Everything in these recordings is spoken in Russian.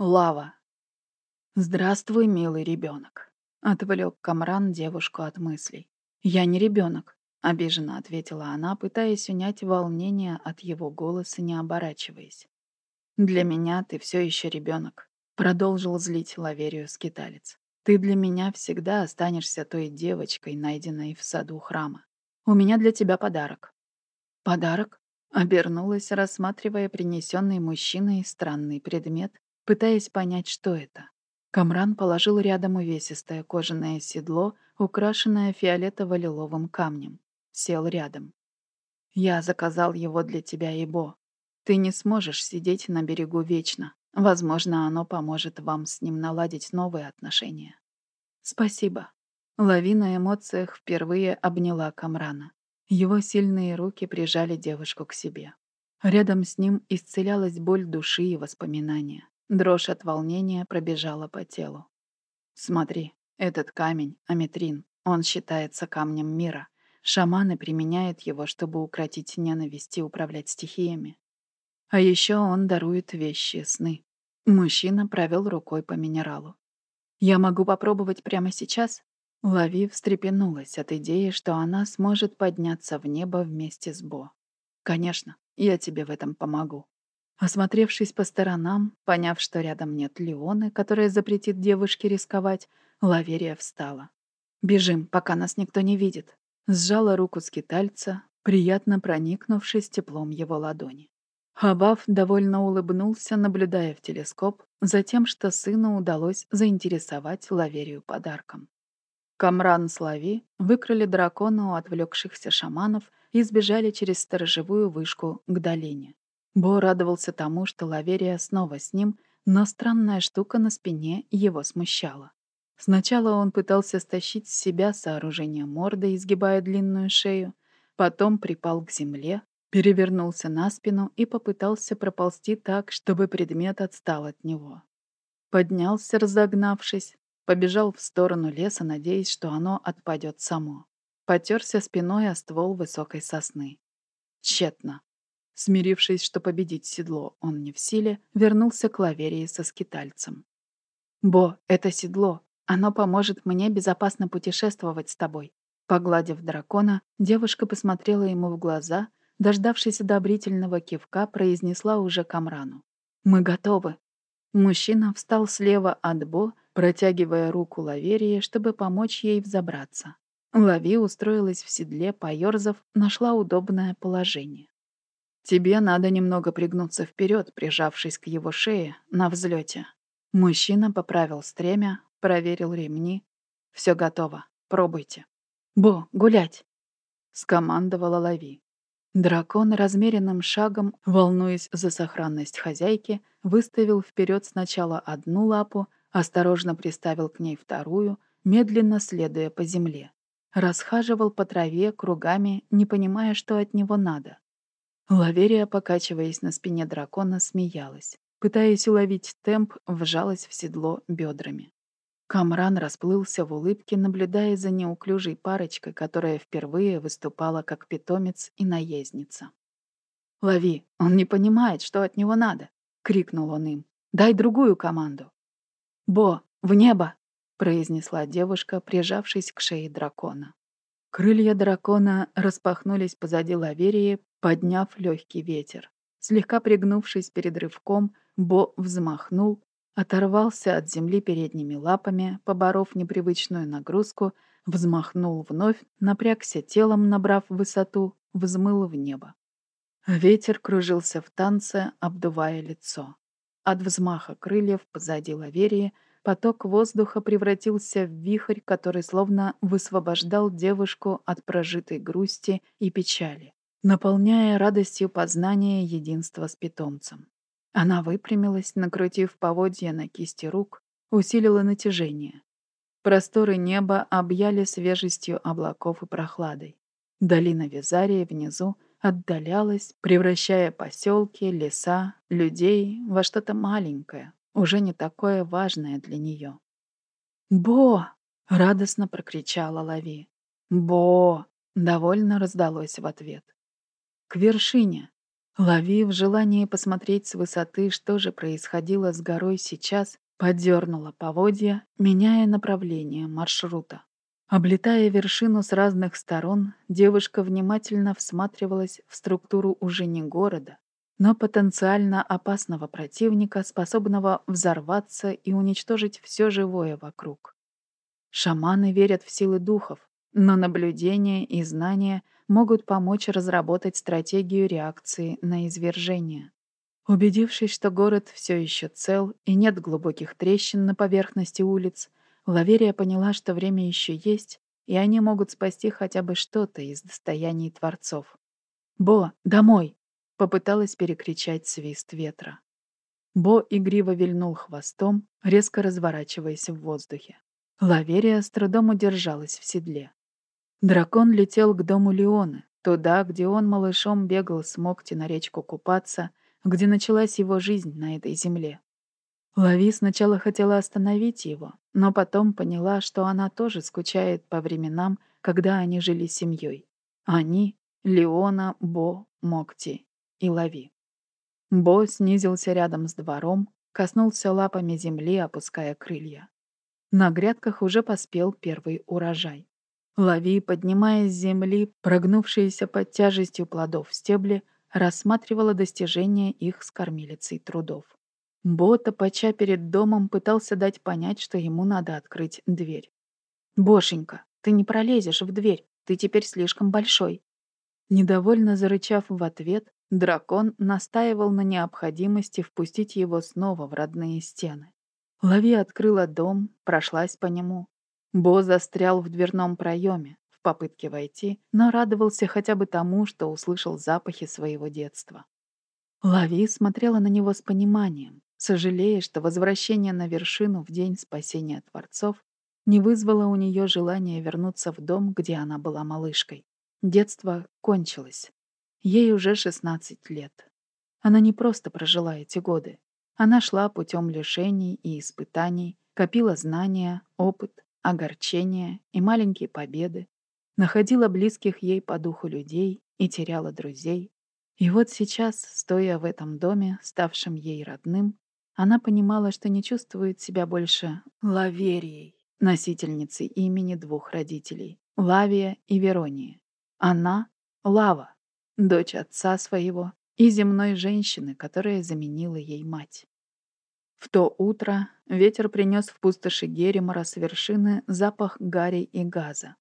Лава. «Здравствуй, милый ребенок», — отвлек Камран девушку от мыслей. «Я не ребенок», — обиженно ответила она, пытаясь унять волнение от его голоса, не оборачиваясь. «Для меня ты все еще ребенок», — продолжил злить Лаверию скиталец. «Ты для меня всегда останешься той девочкой, найденной в саду храма. У меня для тебя подарок». «Подарок?» — обернулась, рассматривая принесенный мужчиной странный предмет, пытаясь понять, что это. Камран положил рядом увесистое кожаное седло, украшенное фиолетово-лиловым камнем. Сел рядом. «Я заказал его для тебя, Ибо. Ты не сможешь сидеть на берегу вечно. Возможно, оно поможет вам с ним наладить новые отношения». «Спасибо». Лави на эмоциях впервые обняла Камрана. Его сильные руки прижали девушку к себе. Рядом с ним исцелялась боль души и воспоминания. Дрожь от волнения пробежала по телу. «Смотри, этот камень — аметрин. Он считается камнем мира. Шаманы применяют его, чтобы укротить ненависть и управлять стихиями. А еще он дарует вещи, сны. Мужчина провел рукой по минералу. «Я могу попробовать прямо сейчас?» Лави встрепенулась от идеи, что она сможет подняться в небо вместе с Бо. «Конечно, я тебе в этом помогу». Осмотревшись по сторонам, поняв, что рядом нет Леоны, которая запретит девушке рисковать, Лаверия встала. «Бежим, пока нас никто не видит», сжала руку скитальца, приятно проникнувшись теплом его ладони. Хабав довольно улыбнулся, наблюдая в телескоп за тем, что сыну удалось заинтересовать Лаверию подарком. Камран с Лави выкрали дракона у отвлекшихся шаманов и сбежали через сторожевую вышку к долине. Бо радовался тому, что Лаверия снова с ним, но странная штука на спине его смущала. Сначала он пытался стащить с себя сооружение морды, изгибая длинную шею, потом припал к земле, перевернулся на спину и попытался проползти так, чтобы предмет отстал от него. Поднялся, разогнавшись, побежал в сторону леса, надеясь, что оно отпадет само. Потерся спиной о ствол высокой сосны. Тщетно. Смирившись, что победить седло он не в силе, вернулся к лаверии со скитальцем. «Бо, это седло. Оно поможет мне безопасно путешествовать с тобой». Погладив дракона, девушка посмотрела ему в глаза, дождавшись одобрительного кивка, произнесла уже Камрану. «Мы готовы». Мужчина встал слева от Бо, протягивая руку Лаверии, чтобы помочь ей взобраться. Лави устроилась в седле, поёрзав, нашла удобное положение. Тебе надо немного пригнуться вперед, прижавшись к его шее на взлете. Мужчина поправил стремя, проверил ремни. Все готово. Пробуйте. Бо, гулять! Скомандовала Лави. Дракон размеренным шагом, волнуясь за сохранность хозяйки, выставил вперед сначала одну лапу, осторожно приставил к ней вторую, медленно следуя по земле. Расхаживал по траве кругами, не понимая, что от него надо. Лаверия, покачиваясь на спине дракона, смеялась. Пытаясь уловить темп, вжалась в седло бедрами. Камран расплылся в улыбке, наблюдая за неуклюжей парочкой, которая впервые выступала как питомец и наездница. «Лови, он не понимает, что от него надо!» — крикнул он им. «Дай другую команду!» «Бо, в небо!» — произнесла девушка, прижавшись к шее дракона. Крылья дракона распахнулись позади Лаверии, подняв легкий ветер. Слегка пригнувшись перед рывком, Бо взмахнул, оторвался от земли передними лапами, поборов непривычную нагрузку, взмахнул вновь, напрягся телом, набрав высоту, взмыл в небо. Ветер кружился в танце, обдувая лицо. От взмаха крыльев позади Лаверии поток воздуха превратился в вихрь, который словно высвобождал девушку от прожитой грусти и печали наполняя радостью познания единства с питомцем. Она выпрямилась, накрутив поводья на кисти рук, усилила натяжение. Просторы неба объяли свежестью облаков и прохладой. Долина Визарии внизу отдалялась, превращая поселки, леса, людей во что-то маленькое, уже не такое важное для нее. «Бо!» — радостно прокричала Лави. «Бо!» — довольно раздалось в ответ. К вершине. Лави в желании посмотреть с высоты, что же происходило с горой сейчас, поддернула поводья, меняя направление маршрута. Облетая вершину с разных сторон, девушка внимательно всматривалась в структуру уже не города, но потенциально опасного противника, способного взорваться и уничтожить все живое вокруг. Шаманы верят в силы духов, но наблюдения и знания могут помочь разработать стратегию реакции на извержение. Убедившись, что город все еще цел и нет глубоких трещин на поверхности улиц, Лаверия поняла, что время еще есть, и они могут спасти хотя бы что-то из достояний творцов. «Бо, домой!» — попыталась перекричать свист ветра. Бо игриво вильнул хвостом, резко разворачиваясь в воздухе. Лаверия с трудом удержалась в седле. Дракон летел к дому Леоны, туда, где он малышом бегал с Мокти на речку купаться, где началась его жизнь на этой земле. Лави сначала хотела остановить его, но потом поняла, что она тоже скучает по временам, когда они жили семьей. Они — Леона, Бо, Мокти и Лави. Бо снизился рядом с двором, коснулся лапами земли, опуская крылья. На грядках уже поспел первый урожай. Лави, поднимая с земли прогнувшиеся под тяжестью плодов стебли, рассматривала достижения их с кормилицей трудов. Бота, поча перед домом, пытался дать понять, что ему надо открыть дверь. «Бошенька, ты не пролезешь в дверь, ты теперь слишком большой». Недовольно зарычав в ответ, дракон настаивал на необходимости впустить его снова в родные стены. Лави открыла дом, прошлась по нему, Бо застрял в дверном проеме в попытке войти, но радовался хотя бы тому, что услышал запахи своего детства. Лави смотрела на него с пониманием, сожалея, что возвращение на вершину в день спасения Творцов не вызвало у нее желания вернуться в дом, где она была малышкой. Детство кончилось. Ей уже 16 лет. Она не просто прожила эти годы. Она шла путем лишений и испытаний, копила знания, опыт, огорчения и маленькие победы, находила близких ей по духу людей и теряла друзей. И вот сейчас, стоя в этом доме, ставшем ей родным, она понимала, что не чувствует себя больше Лаверией, носительницей имени двух родителей — Лавия и Верония. Она — Лава, дочь отца своего и земной женщины, которая заменила ей мать. В то утро ветер принес в пустоши Геримора с вершины запах гари и газа.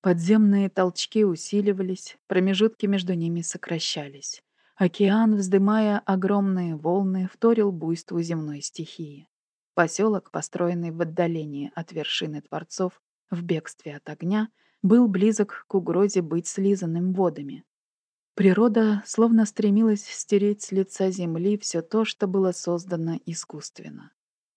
Подземные толчки усиливались, промежутки между ними сокращались. Океан, вздымая огромные волны, вторил буйству земной стихии. Поселок, построенный в отдалении от вершины Творцов, в бегстве от огня, был близок к угрозе быть слизанным водами. Природа словно стремилась стереть с лица земли все то, что было создано искусственно.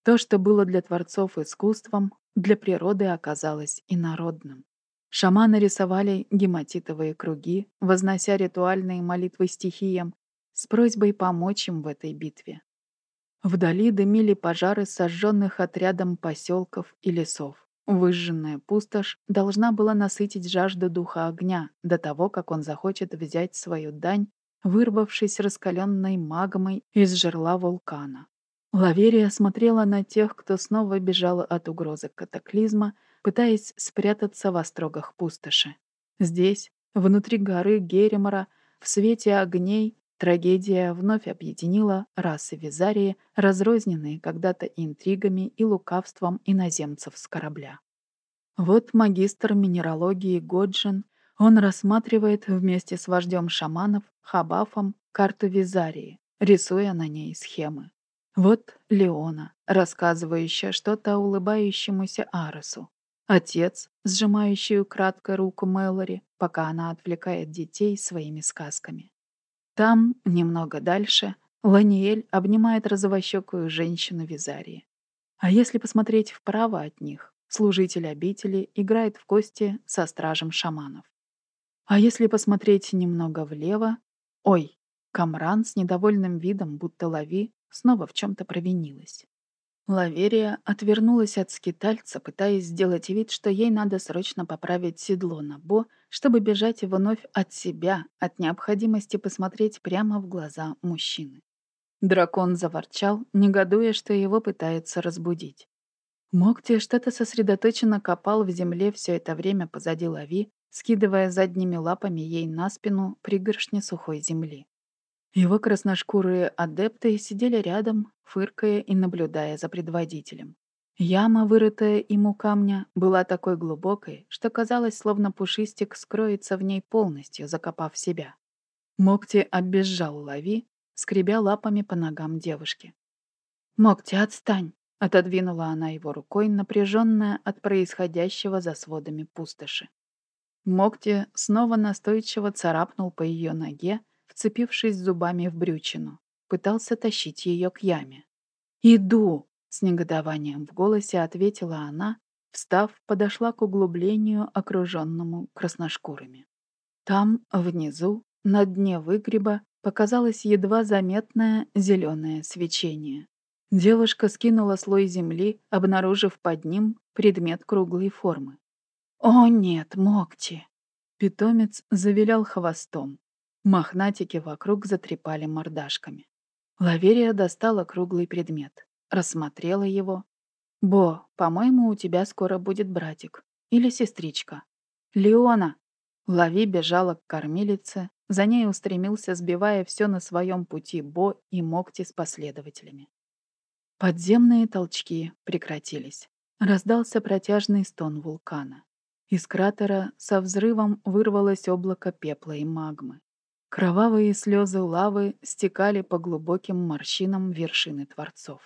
То, что было для творцов искусством, для природы оказалось инородным. Шаманы рисовали гематитовые круги, вознося ритуальные молитвы стихиям, с просьбой помочь им в этой битве. Вдали дымили пожары сожженных отрядом поселков и лесов. Выжженная пустошь должна была насытить жажду духа огня до того, как он захочет взять свою дань, вырвавшись раскаленной магмой из жерла вулкана. Лаверия смотрела на тех, кто снова бежал от угрозы катаклизма, пытаясь спрятаться в острогах пустоши. Здесь, внутри горы Геремора, в свете огней, трагедия вновь объединила расы Визарии, разрозненные когда-то интригами и лукавством иноземцев с корабля. Вот магистр минералогии Годжин, он рассматривает вместе с вождем шаманов, Хабафом, карту Визарии, рисуя на ней схемы. Вот Леона, рассказывающая что-то улыбающемуся Аресу. Отец, сжимающий кратко руку Мэлори, пока она отвлекает детей своими сказками. Там, немного дальше, Ланиэль обнимает розовощекую женщину Визарии. А если посмотреть вправо от них, служитель обители играет в кости со стражем шаманов. А если посмотреть немного влево, ой, Камран с недовольным видом, будто лови, снова в чем-то провинилась. Лаверия отвернулась от скитальца, пытаясь сделать вид, что ей надо срочно поправить седло на Бо, чтобы бежать вновь от себя, от необходимости посмотреть прямо в глаза мужчины. Дракон заворчал, негодуя, что его пытаются разбудить. Мокти что-то сосредоточенно копал в земле все это время позади лави, скидывая задними лапами ей на спину пригоршни сухой земли. Его красношкурые адепты сидели рядом, фыркая и наблюдая за предводителем. Яма, вырытая им у камня, была такой глубокой, что казалось, словно пушистик скроется в ней полностью, закопав себя. Мокти оббежал лави, скребя лапами по ногам девушки. «Мокти, отстань!» — отодвинула она его рукой, напряженная от происходящего за сводами пустоши. Мокти снова настойчиво царапнул по ее ноге, вцепившись зубами в брючину. Пытался тащить ее к яме. «Иду!» — с негодованием в голосе ответила она, встав, подошла к углублению, окруженному красношкурами. Там, внизу, на дне выгреба, показалось едва заметное зеленое свечение. Девушка скинула слой земли, обнаружив под ним предмет круглой формы. «О нет, Мокти!» Питомец завилял хвостом. Мохнатики вокруг затрепали мордашками. Лаверия достала круглый предмет, рассмотрела его. «Бо, по-моему, у тебя скоро будет братик. Или сестричка. Леона!» Лави бежала к кормилице, за ней устремился, сбивая все на своем пути Бо и Мокти с последователями. Подземные толчки прекратились. Раздался протяжный стон вулкана. Из кратера со взрывом вырвалось облако пепла и магмы. Кровавые слезы лавы стекали по глубоким морщинам вершины Творцов.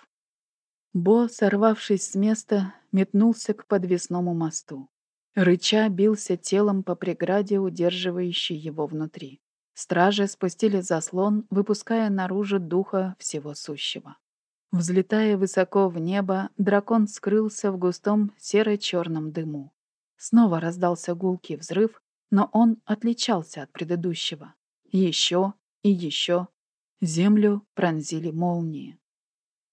Бо, сорвавшись с места, метнулся к подвесному мосту. Рыча бился телом по преграде, удерживающей его внутри. Стражи спустили заслон, выпуская наружу духа всего сущего. Взлетая высоко в небо, дракон скрылся в густом серо-черном дыму. Снова раздался гулкий взрыв, но он отличался от предыдущего. Еще и еще. Землю пронзили молнии.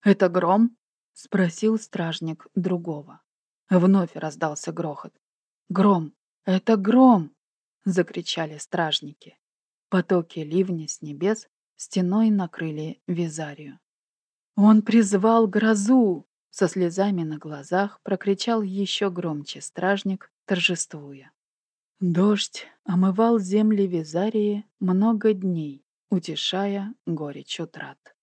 «Это гром?» — спросил стражник другого. Вновь раздался грохот. «Гром! Это гром!» — закричали стражники. Потоки ливня с небес стеной накрыли Визарию. «Он призвал грозу!» — со слезами на глазах прокричал еще громче стражник, торжествуя. Дождь омывал земли Визарии много дней, утешая горечь утрат.